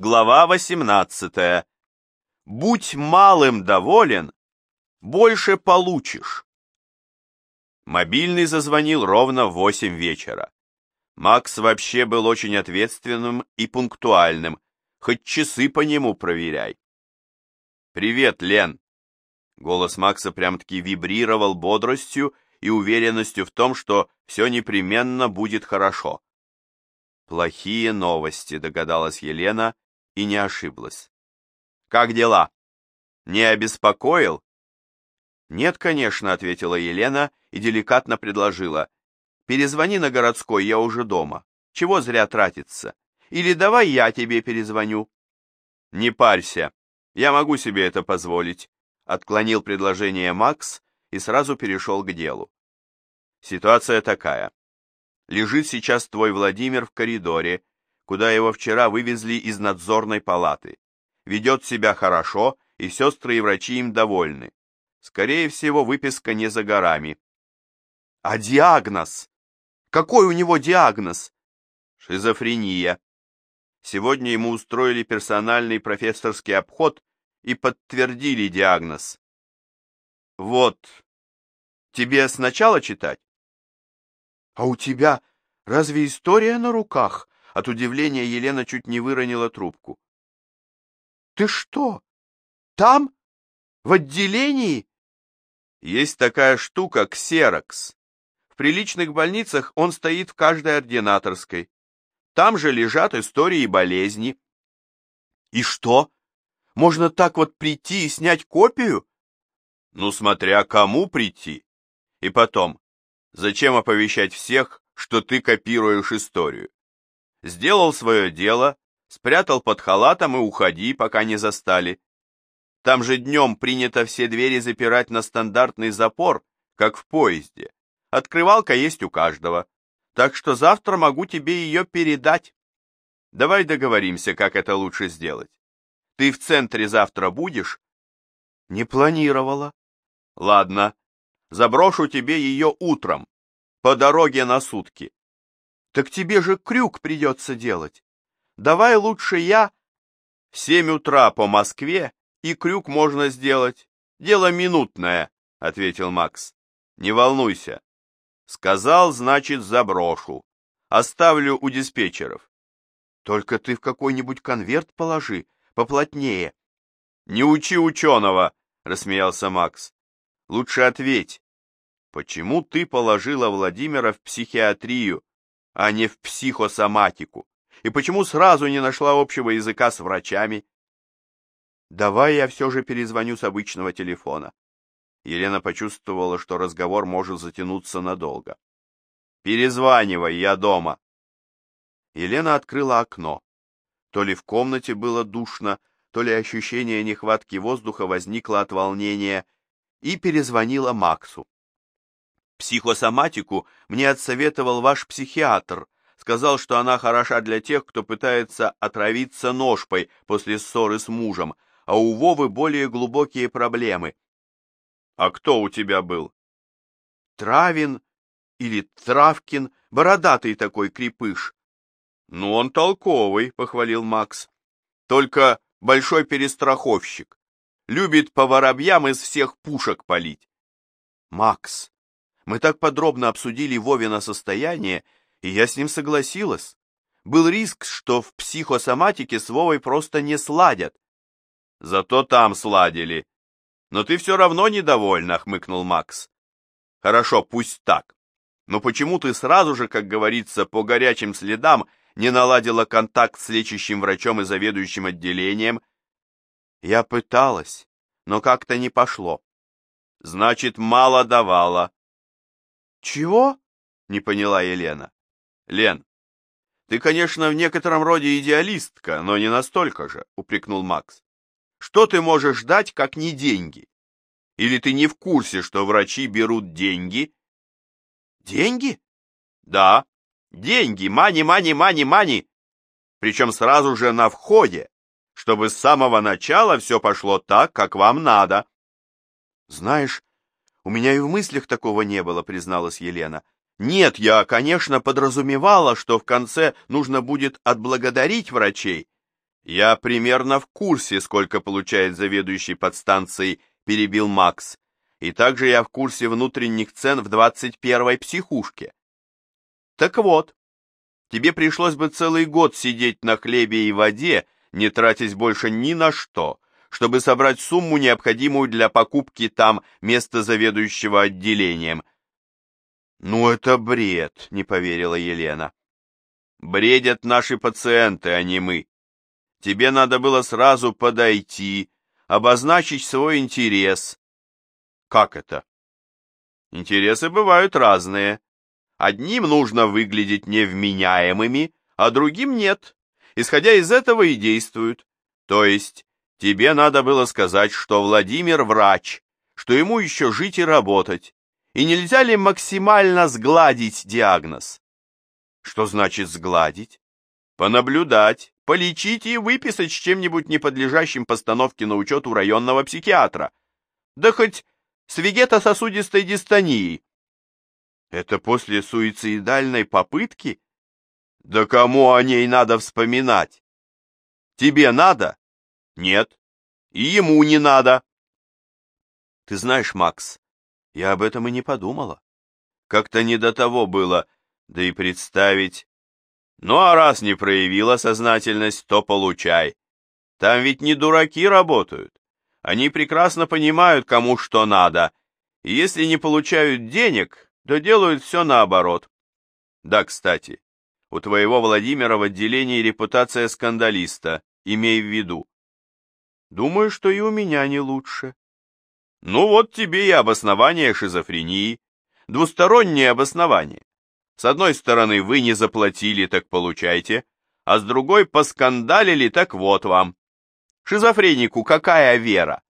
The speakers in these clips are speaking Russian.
Глава 18. Будь малым доволен, больше получишь. Мобильный зазвонил ровно в 8 вечера. Макс вообще был очень ответственным и пунктуальным, хоть часы по нему проверяй. «Привет, Лен!» Голос Макса прям-таки вибрировал бодростью и уверенностью в том, что все непременно будет хорошо. «Плохие новости», — догадалась Елена и не ошиблась. «Как дела? Не обеспокоил?» «Нет, конечно», — ответила Елена и деликатно предложила. «Перезвони на городской, я уже дома. Чего зря тратиться? Или давай я тебе перезвоню». «Не парься, я могу себе это позволить», — отклонил предложение Макс и сразу перешел к делу. «Ситуация такая. Лежит сейчас твой Владимир в коридоре, куда его вчера вывезли из надзорной палаты. Ведет себя хорошо, и сестры и врачи им довольны. Скорее всего, выписка не за горами. А диагноз? Какой у него диагноз? Шизофрения. Сегодня ему устроили персональный профессорский обход и подтвердили диагноз. Вот. Тебе сначала читать? А у тебя разве история на руках? От удивления Елена чуть не выронила трубку. «Ты что? Там? В отделении?» «Есть такая штука, ксерокс. В приличных больницах он стоит в каждой ординаторской. Там же лежат истории болезни». «И что? Можно так вот прийти и снять копию?» «Ну, смотря кому прийти. И потом, зачем оповещать всех, что ты копируешь историю? Сделал свое дело, спрятал под халатом и уходи, пока не застали. Там же днем принято все двери запирать на стандартный запор, как в поезде. Открывалка есть у каждого. Так что завтра могу тебе ее передать. Давай договоримся, как это лучше сделать. Ты в центре завтра будешь? Не планировала. Ладно, заброшу тебе ее утром, по дороге на сутки. Так тебе же крюк придется делать. Давай лучше я... В семь утра по Москве и крюк можно сделать. Дело минутное, — ответил Макс. Не волнуйся. Сказал, значит, заброшу. Оставлю у диспетчеров. Только ты в какой-нибудь конверт положи, поплотнее. Не учи ученого, — рассмеялся Макс. Лучше ответь. Почему ты положила Владимира в психиатрию, а не в психосоматику? И почему сразу не нашла общего языка с врачами? Давай я все же перезвоню с обычного телефона. Елена почувствовала, что разговор может затянуться надолго. Перезванивай, я дома. Елена открыла окно. То ли в комнате было душно, то ли ощущение нехватки воздуха возникло от волнения, и перезвонила Максу. Психосоматику мне отсоветовал ваш психиатр. Сказал, что она хороша для тех, кто пытается отравиться ножпой после ссоры с мужем, а у Вовы более глубокие проблемы. А кто у тебя был? Травин или Травкин, бородатый такой крепыш. Ну, он толковый, похвалил Макс. Только большой перестраховщик. Любит по воробьям из всех пушек палить. Макс, мы так подробно обсудили Вовина состояние, и я с ним согласилась. Был риск, что в психосоматике с Вовой просто не сладят. Зато там сладили. Но ты все равно недовольна, хмыкнул Макс. Хорошо, пусть так. Но почему ты сразу же, как говорится, по горячим следам не наладила контакт с лечащим врачом и заведующим отделением? Я пыталась, но как-то не пошло. Значит, мало давала. «Чего?» — не поняла Елена. «Лен, ты, конечно, в некотором роде идеалистка, но не настолько же», — упрекнул Макс. «Что ты можешь дать, как не деньги? Или ты не в курсе, что врачи берут деньги?» «Деньги?» «Да, деньги, мани, мани, мани, мани. Причем сразу же на входе, чтобы с самого начала все пошло так, как вам надо». «Знаешь, у меня и в мыслях такого не было, призналась Елена. Нет, я, конечно, подразумевала, что в конце нужно будет отблагодарить врачей. Я примерно в курсе, сколько получает заведующий подстанцией, перебил Макс. И также я в курсе внутренних цен в 21-й психушке. Так вот, тебе пришлось бы целый год сидеть на хлебе и воде, не тратясь больше ни на что, чтобы собрать сумму, необходимую для покупки там места заведующего отделением. «Ну, это бред», — не поверила Елена. «Бредят наши пациенты, а не мы. Тебе надо было сразу подойти, обозначить свой интерес. Как это? Интересы бывают разные. Одним нужно выглядеть невменяемыми, а другим нет. Исходя из этого и действуют. То есть, тебе надо было сказать, что Владимир врач, что ему еще жить и работать. И нельзя ли максимально сгладить диагноз? Что значит сгладить? Понаблюдать, полечить и выписать с чем-нибудь неподлежащим постановке на учет у районного психиатра. Да хоть с вегетососудистой дистонией. Это после суицидальной попытки? Да кому о ней надо вспоминать? Тебе надо? Нет. И ему не надо. Ты знаешь, Макс, я об этом и не подумала. Как-то не до того было, да и представить, ну а раз не проявила сознательность, то получай. Там ведь не дураки работают. Они прекрасно понимают, кому что надо, и если не получают денег, то делают все наоборот. Да, кстати, у твоего Владимира в отделении репутация скандалиста, имей в виду. Думаю, что и у меня не лучше. Ну вот тебе и обоснование шизофрении, двустороннее обоснование. С одной стороны, вы не заплатили, так получайте, а с другой поскандалили, так вот вам. Шизофренику какая вера?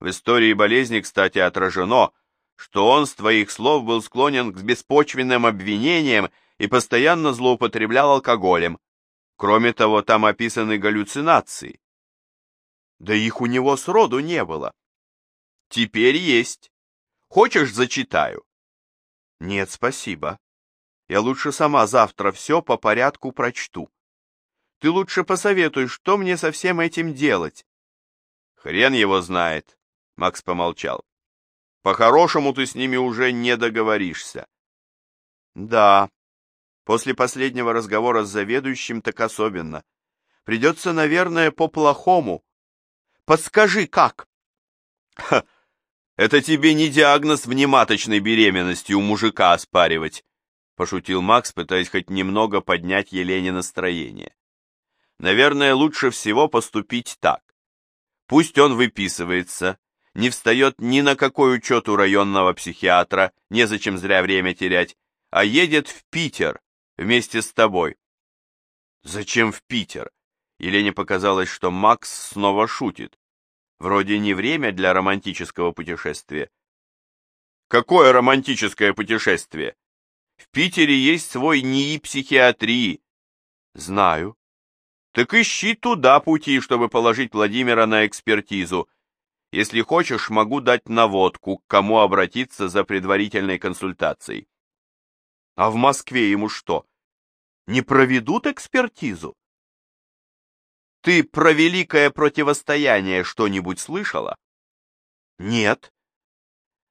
В истории болезни, кстати, отражено, что он с твоих слов был склонен к беспочвенным обвинениям и постоянно злоупотреблял алкоголем. Кроме того, там описаны галлюцинации. Да их у него сроду не было. Теперь есть. Хочешь, зачитаю? Нет, спасибо. Я лучше сама завтра все по порядку прочту. Ты лучше посоветуй, что мне со всем этим делать. Хрен его знает, Макс помолчал. По-хорошему ты с ними уже не договоришься. Да, после последнего разговора с заведующим так особенно. Придется, наверное, по-плохому. Подскажи, как? Это тебе не диагноз внематочной беременности у мужика оспаривать. — пошутил Макс, пытаясь хоть немного поднять Елене настроение. «Наверное, лучше всего поступить так. Пусть он выписывается, не встает ни на какой учет у районного психиатра, незачем зря время терять, а едет в Питер вместе с тобой». «Зачем в Питер?» Елене показалось, что Макс снова шутит. Вроде не время для романтического путешествия. «Какое романтическое путешествие?» В Питере есть свой НИИ психиатрии. Знаю. Так ищи туда пути, чтобы положить Владимира на экспертизу. Если хочешь, могу дать наводку, к кому обратиться за предварительной консультацией. А в Москве ему что, не проведут экспертизу? Ты про великое противостояние что-нибудь слышала? Нет.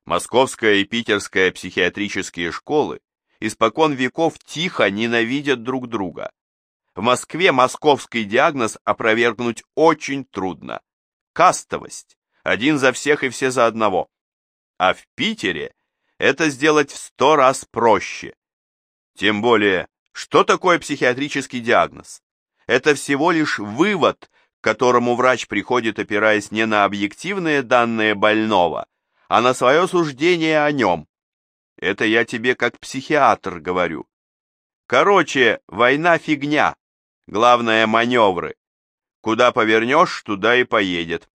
Московская и питерская психиатрические школы испокон веков тихо ненавидят друг друга. В Москве московский диагноз опровергнуть очень трудно. Кастовость. Один за всех и все за одного. А в Питере это сделать в сто раз проще. Тем более, что такое психиатрический диагноз? Это всего лишь вывод, к которому врач приходит, опираясь не на объективные данные больного, а на свое суждение о нем. Это я тебе как психиатр говорю. Короче, война фигня. Главное маневры. Куда повернешь, туда и поедет.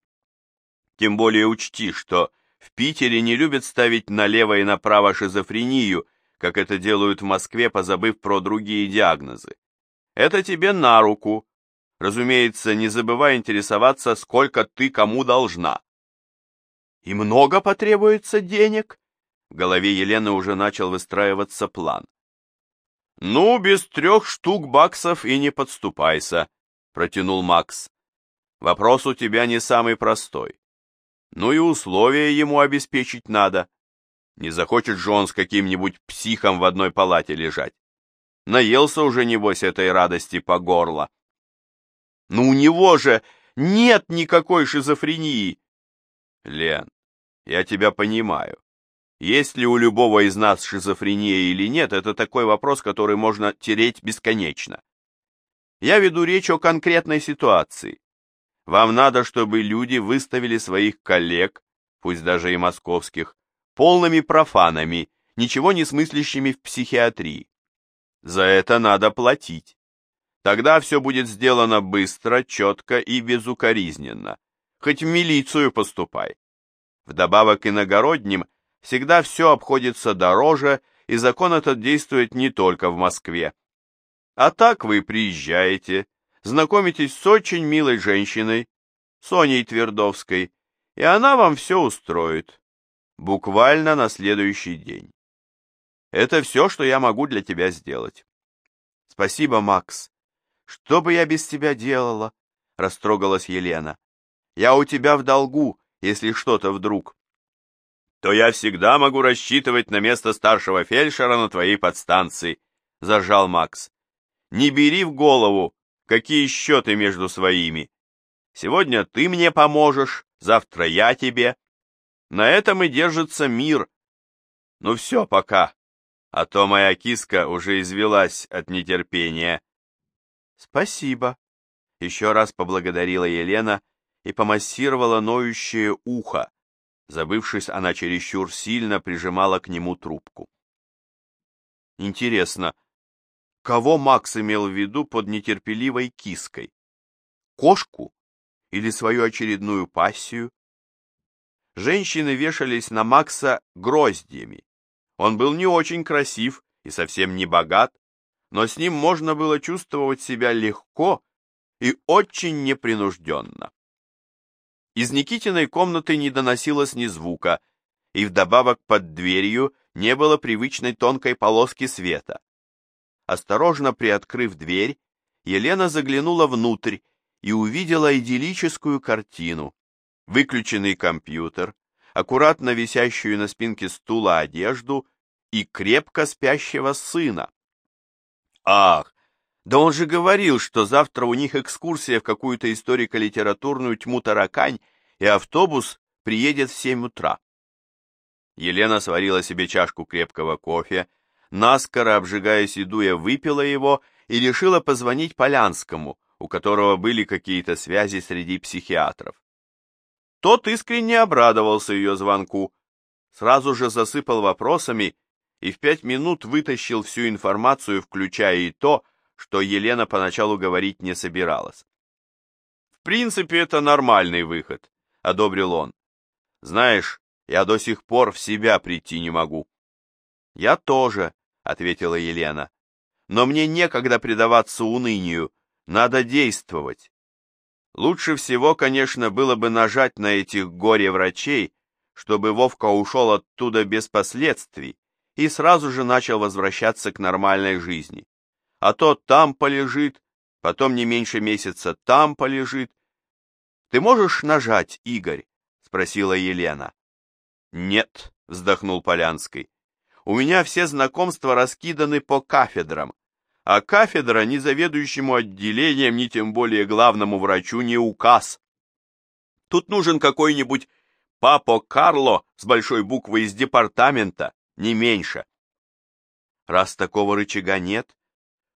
Тем более учти, что в Питере не любят ставить налево и направо шизофрению, как это делают в Москве, позабыв про другие диагнозы. Это тебе на руку. Разумеется, не забывай интересоваться, сколько ты кому должна. И много потребуется денег? В голове Елены уже начал выстраиваться план. «Ну, без трех штук баксов и не подступайся», — протянул Макс. Вопрос у тебя не самый простой. Ну и условия ему обеспечить надо. Не захочет же он с каким-нибудь психом в одной палате лежать. Наелся уже, небось, этой радости по горло. Ну у него же нет никакой шизофрении. Лен, я тебя понимаю. Есть ли у любого из нас шизофрения или нет, это такой вопрос, который можно тереть бесконечно. Я веду речь о конкретной ситуации. Вам надо, чтобы люди выставили своих коллег, пусть даже и московских, полными профанами, ничего не смыслящими в психиатрии. За это надо платить. Тогда все будет сделано быстро, четко и безукоризненно. Хоть в милицию поступай. Вдобавок иногородним всегда все обходится дороже, и закон этот действует не только в Москве. А так вы приезжаете, знакомитесь с очень милой женщиной, Соней Твердовской, и она вам все устроит. Буквально на следующий день. Это все, что я могу для тебя сделать. Спасибо, Макс. Что бы я без тебя делала? Растрогалась Елена. Я у тебя в долгу, если что-то вдруг. То я всегда могу рассчитывать на место старшего фельдшера на твоей подстанции, заржал Макс. Не бери в голову, какие счеты между своими. Сегодня ты мне поможешь, завтра я тебе. На этом и держится мир. Ну все, пока, а то моя киска уже извелась от нетерпения. Спасибо. Еще раз поблагодарила Елена и помассировала ноющее ухо. Забывшись, она чересчур сильно прижимала к нему трубку. Интересно, Кого Макс имел в виду под нетерпеливой киской? Кошку или свою очередную пассию? Женщины вешались на Макса гроздьями. Он был не очень красив и совсем не богат, но с ним можно было чувствовать себя легко и очень непринужденно. Из Никитиной комнаты не доносилось ни звука, и вдобавок под дверью не было привычной тонкой полоски света. Осторожно приоткрыв дверь, Елена заглянула внутрь и увидела идиллическую картину. Выключенный компьютер, аккуратно висящую на спинке стула одежду и крепко спящего сына. Ах, да он же говорил, что завтра у них экскурсия в какую-то историко-литературную тьму таракань, и автобус приедет в семь утра. Елена сварила себе чашку крепкого кофе, наскоро обжигаясь и дуя, выпила его и решила позвонить Полянскому, у которого были какие-то связи среди психиатров. Тот искренне обрадовался ее звонку, сразу же засыпал вопросами и в пять минут вытащил всю информацию, включая и то, что Елена поначалу говорить не собиралась. «В принципе, это нормальный выход», — одобрил он. «Знаешь, я до сих пор в себя прийти не могу. «Я тоже», — ответила Елена. «Но мне некогда предаваться унынию, надо действовать. Лучше всего, конечно, было бы нажать на этих горе-врачей, чтобы Вовка ушел оттуда без последствий и сразу же начал возвращаться к нормальной жизни. А то там полежит, потом не меньше месяца там полежит. «Ты можешь нажать, Игорь?» — спросила Елена. «Нет», — вздохнул Полянский. У меня все знакомства раскиданы по кафедрам, а кафедра ни заведующему отделением, ни тем более главному врачу не указ. Тут нужен какой-нибудь папо Карло с большой буквы из департамента, не меньше. Раз такого рычага нет,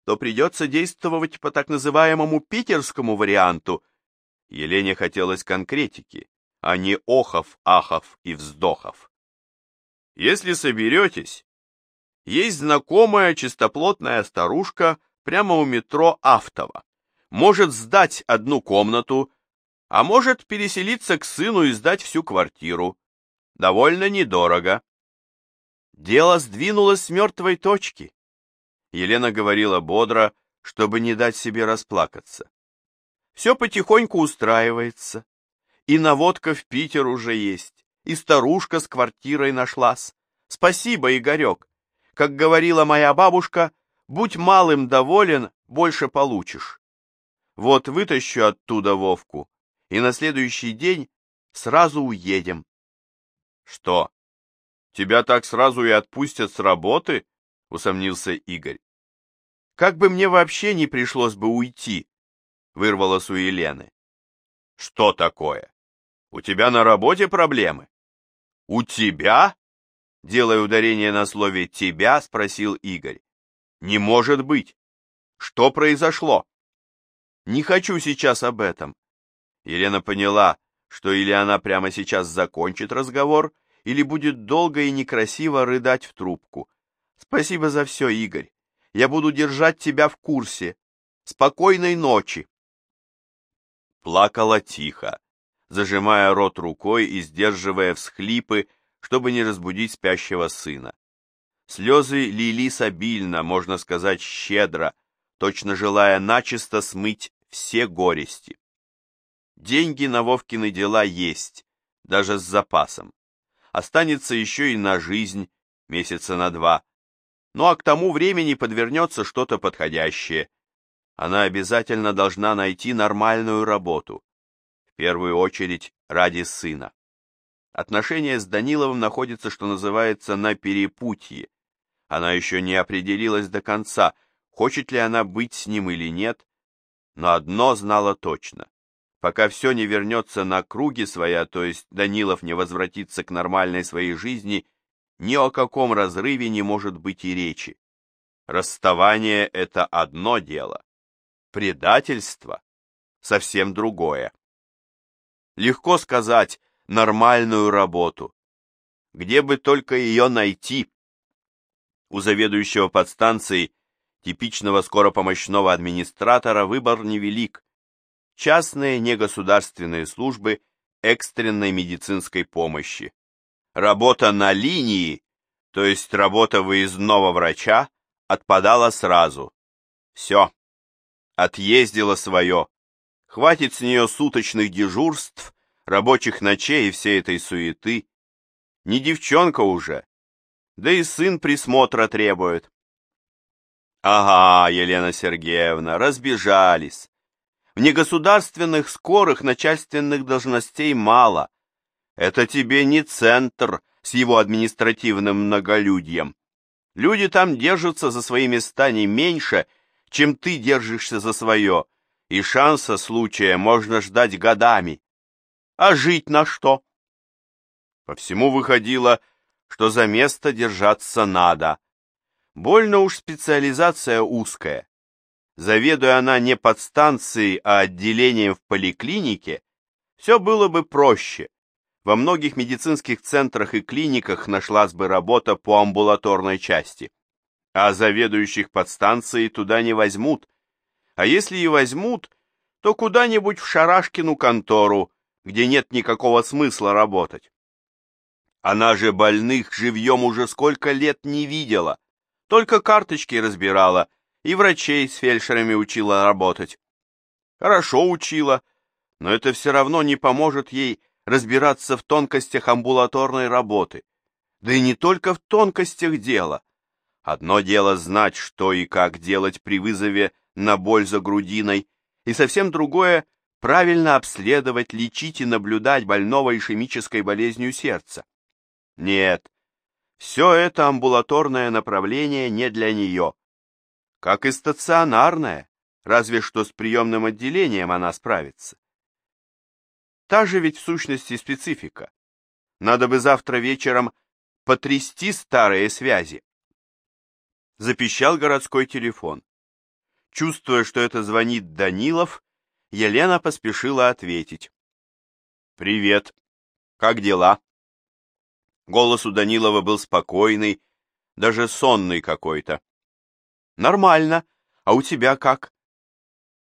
то придется действовать по так называемому питерскому варианту. Елене хотелось конкретики, а не охов, ахов и вздохов. Если соберетесь, есть знакомая чистоплотная старушка прямо у метро Автово. Может сдать одну комнату, а может переселиться к сыну и сдать всю квартиру. Довольно недорого. Дело сдвинулось с мертвой точки. Елена говорила бодро, чтобы не дать себе расплакаться. Все потихоньку устраивается. И наводка в Питер уже есть и старушка с квартирой нашлась. Спасибо, Игорек. Как говорила моя бабушка, будь малым доволен, больше получишь. Вот вытащу оттуда Вовку, и на следующий день сразу уедем. Что? Тебя так сразу и отпустят с работы? Усомнился Игорь. Как бы мне вообще не пришлось бы уйти, вырвалось у Елены. Что такое? У тебя на работе проблемы? У тебя? Делая ударение на слове «тебя», спросил Игорь. Не может быть. Что произошло? Не хочу сейчас об этом. Елена поняла, что или она прямо сейчас закончит разговор, или будет долго и некрасиво рыдать в трубку. Спасибо за все, Игорь. Я буду держать тебя в курсе. Спокойной ночи. Плакала тихо, зажимая рот рукой и сдерживая всхлипы, чтобы не разбудить спящего сына. Слезы лились обильно, можно сказать, щедро, точно желая начисто смыть все горести. Деньги на Вовкины дела есть, даже с запасом. Останется еще и на жизнь, месяца на два. Ну а к тому времени подвернется что-то подходящее. Она обязательно должна найти нормальную работу. В первую очередь ради сына. Отношения с Даниловым находятся, что называется, на перепутье. Она еще не определилась до конца, хочет ли она быть с ним или нет, но одно знала точно. Пока все не вернется на круги своя, то есть Данилов не возвратится к нормальной своей жизни, ни о каком разрыве не может быть и речи. Расставание — это одно дело, предательство — совсем другое. Легко сказать «нормальную работу», где бы только ее найти. У заведующего подстанцией типичного скоропомощного администратора выбор невелик. Частные негосударственные службы экстренной медицинской помощи. Работа на линии, то есть работа выездного врача, отпадала сразу. Все. Отъездила свое. Хватит с нее суточных дежурств, рабочих ночей и всей этой суеты. Не девчонка уже. Да и сын присмотра требует. Ага, Елена Сергеевна, разбежались. В негосударственных скорых начальственных должностей мало. Это тебе не центр с его административным многолюдьем. Люди там держатся за свои места не меньше, чем ты держишься за свое, и шанса случая можно ждать годами. А жить на что? По всему выходило, что за место держаться надо, Больно уж специализация узкая. Заведуя она не подстанцией, а отделением в поликлинике, все было бы проще. Во многих медицинских центрах и клиниках нашлась бы работа по амбулаторной части. А заведующих подстанцией туда не возьмут. А если и возьмут, то куда-нибудь в Шарашкину контору, где нет никакого смысла работать. Она же больных живьем уже сколько лет не видела. Только карточки разбирала и врачей с фельдшерами учила работать. Хорошо учила, но это все равно не поможет ей разбираться в тонкостях амбулаторной работы. Да и не только в тонкостях дела. Одно дело знать, что и как делать при вызове на боль за грудиной, и совсем другое — правильно обследовать, лечить и наблюдать больного ишемической болезнью сердца. Нет, все это амбулаторное направление не для нее. Как и стационарное, разве что с приемным отделением она справится. Та же ведь в сущности специфика. Надо бы завтра вечером потрясти старые связи. Запищал городской телефон. Чувствуя, что это звонит Данилов, Елена поспешила ответить. «Привет. Как дела?» Голос у Данилова был спокойный, даже сонный какой-то. «Нормально. А у тебя как?»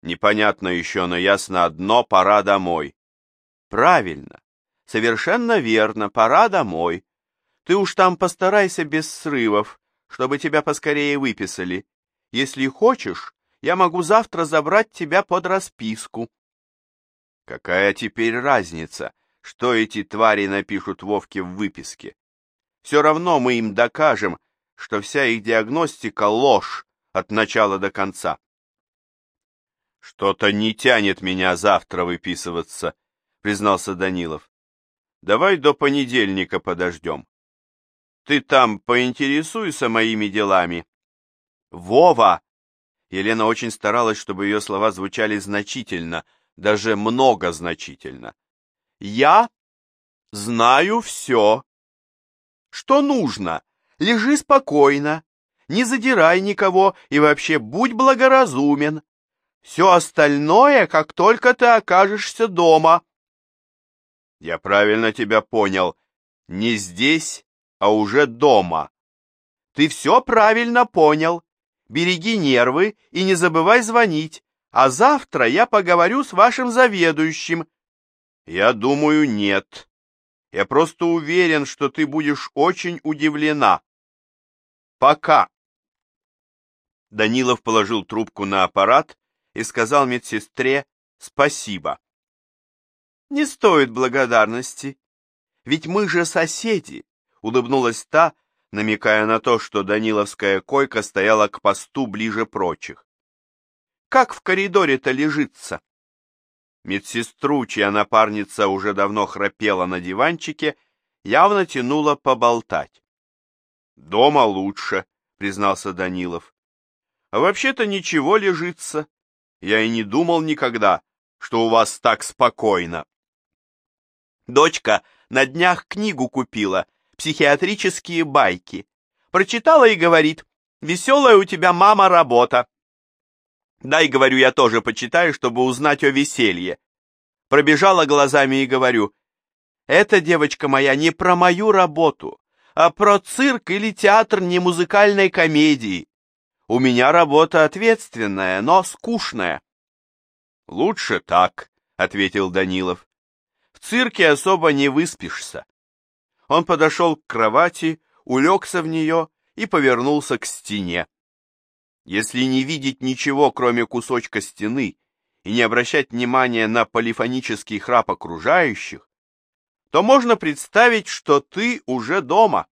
«Непонятно еще, но ясно одно, пора домой». «Правильно. Совершенно верно, пора домой. Ты уж там постарайся без срывов, чтобы тебя поскорее выписали. Если хочешь, я могу завтра забрать тебя под расписку». «Какая теперь разница?» что эти твари напишут Вовке в выписке. Все равно мы им докажем, что вся их диагностика — ложь от начала до конца. Что-то не тянет меня завтра выписываться, признался Данилов. Давай до понедельника подождем. Ты там поинтересуйся моими делами. Вова! Елена очень старалась, чтобы ее слова звучали значительно, даже многозначительно. Я знаю все. Что нужно? Лежи спокойно, не задирай никого и вообще будь благоразумен. Все остальное, как только ты окажешься дома. Я правильно тебя понял. Не здесь, а уже дома. Ты все правильно понял. Береги нервы и не забывай звонить. А завтра я поговорю с вашим заведующим. Я думаю, нет. Я просто уверен, что ты будешь очень удивлена. Пока. Данилов положил трубку на аппарат и сказал медсестре спасибо. Не стоит благодарности, ведь мы же соседи, улыбнулась та, намекая на то, что Даниловская койка стояла к посту ближе прочих. Как в коридоре-то лежится? Медсестру, чья напарница уже давно храпела на диванчике, явно тянула поболтать. «Дома лучше», — признался Данилов. «А вообще-то ничего лежится. Я и не думал никогда, что у вас так спокойно». Дочка на днях книгу купила «Психиатрические байки». Прочитала и говорит, «Веселая у тебя мама работа». Дай, говорю, я тоже почитаю, чтобы узнать о веселье. Пробежала глазами и говорю, эта девочка моя не про мою работу, а про цирк или театр не музыкальной комедии. У меня работа ответственная, но скучная. Лучше так, ответил Данилов. В цирке особо не выспишься. Он подошел к кровати, улегся в нее и повернулся к стене. Если не видеть ничего, кроме кусочка стены, и не обращать внимания на полифонический храп окружающих, то можно представить, что ты уже дома.